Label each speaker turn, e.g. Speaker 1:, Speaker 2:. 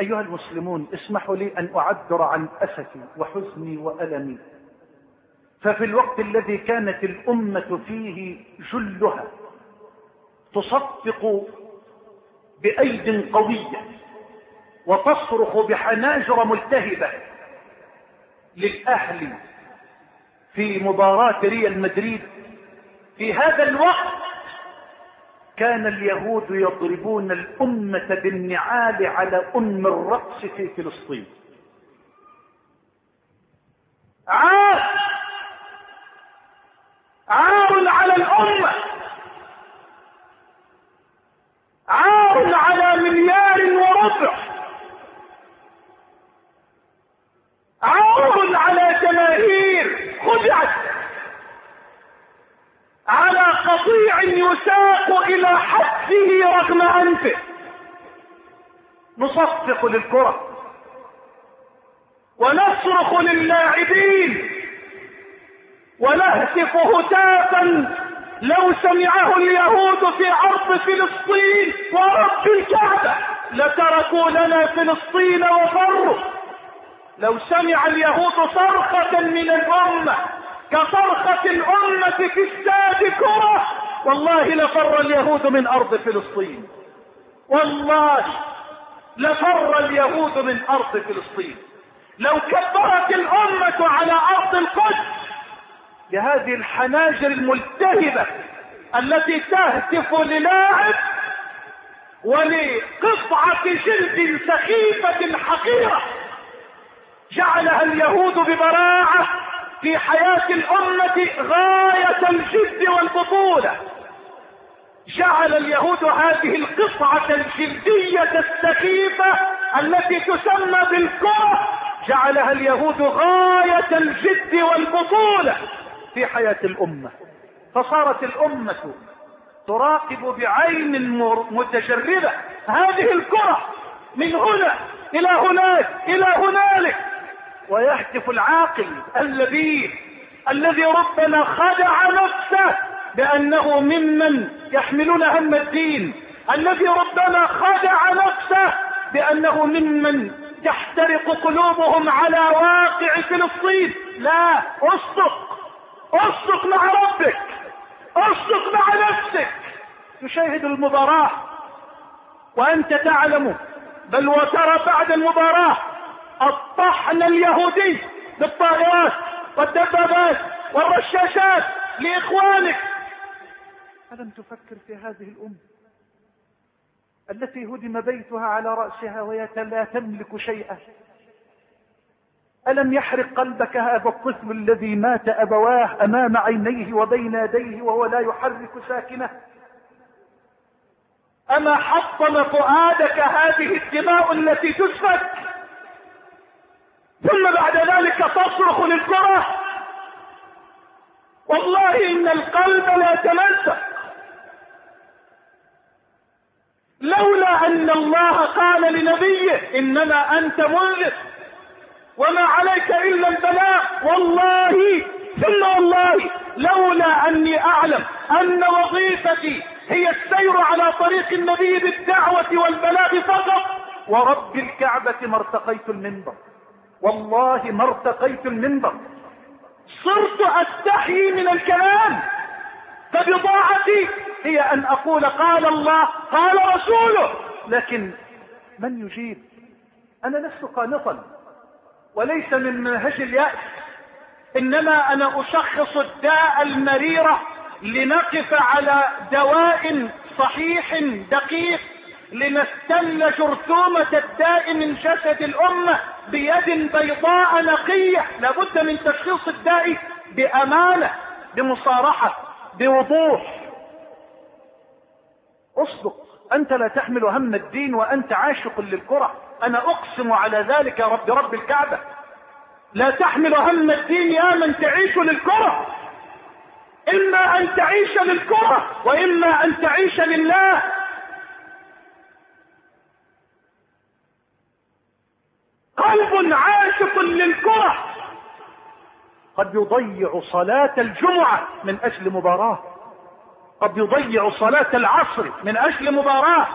Speaker 1: أيها المسلمون اسمحوا لي أن أعبر عن أسفي وحزني وألمي. ففي الوقت الذي كانت الأمة فيه جلها تصفق بأيد قوية وتصرخ بحناجر ملتهبة للأهل في مباراة ريال مدريد في هذا الوقت كان اليهود يضربون الأمة بالنعال على أم الرأس في فلسطين. عار عار على الأمة! عار على مليار وربع! عار على جماهير خدعت قطيع يساق إلى حتفه رغم أنفه. نصفق للكرة. ونصرخ للاعبين. ونهتف هتافا لو سمعه اليهود في أرض فلسطين ورب الكعبة لتركوا لنا فلسطين وفروا. لو سمع اليهود صرخة من الأمة كصرخة الأمة في استاد كرة والله لفر اليهود من أرض فلسطين. والله لفر اليهود من أرض فلسطين. لو كبرت الأمة على أرض القدس بهذه الحناجر الملتهبة التي تهتف للاعب ولقطعة جلد سخيفة حقيرة جعلها اليهود ببراعة في حياة الأمة غاية الجد والبطولة. جعل اليهود هذه القطعة الجلدية السخيفة التي تسمى بالكرة جعلها اليهود غاية الجد والبطولة في حياة الأمة. فصارت الأمة تراقب بعين متجردة هذه الكرة من هنا إلى هناك إلى هنالك. ويهتف العاقل اللبيب الذي ربما خدع نفسه بأنه ممن يحملون هم الدين. الذي ربما خدع نفسه بأنه ممن تحترق قلوبهم على واقع فلسطين. لا أصدق. أصدق مع ربك. أصدق مع نفسك. تشاهد المباراة. وأنت تعلم بل وترى بعد المباراة الطحن اليهودي بالطائرات والدبابات والرشاشات لإخوانك. ألم تفكر في هذه الأمة التي هدم بيتها على رأسها وهي لا تملك شيئا؟ ألم يحرق قلبك هذا الطفل الذي مات أبواه أمام عينيه وبين يديه وهو لا يحرك ساكنه؟ أما حطم فؤادك هذه الدماء التي تسفك؟ ثم بعد ذلك تصرخ للكرة. والله إن القلب لا يتمزق لولا أن الله قال لنبيه إنما أنت منذر وما عليك إلا البلاء. والله ثم والله لولا أني أعلم أن وظيفتي هي السير على طريق النبي بالدعوة والبلاغ فقط. ورب الكعبة ما ارتقيت المنبر. والله ما ارتقيت المنبر. صرت استحيي من الكلام. فبضاعتي هي أن أقول قال الله قال رسوله. لكن من يجيب؟ أنا لست قانطا وليس من منهج اليأس. إنما أنا أشخص الداء المريرة لنقف على دواء صحيح دقيق لنستل جرثومة الداء من جسد الأمة بيد بيضاء نقية. لابد من تشخيص الداء بأمانة بمصارحة بوضوح. أصدق أنت لا تحمل هم الدين وأنت عاشق للكرة أنا أقسم على ذلك يا رب رب الكعبة. لا تحمل هم الدين يا من تعيش للكرة إما أن تعيش للكرة وإما أن تعيش لله. قلب عاشق للكرة. قد يضيع صلاة الجمعة من أجل مباراة. قد يضيع صلاة العصر من أجل مباراة.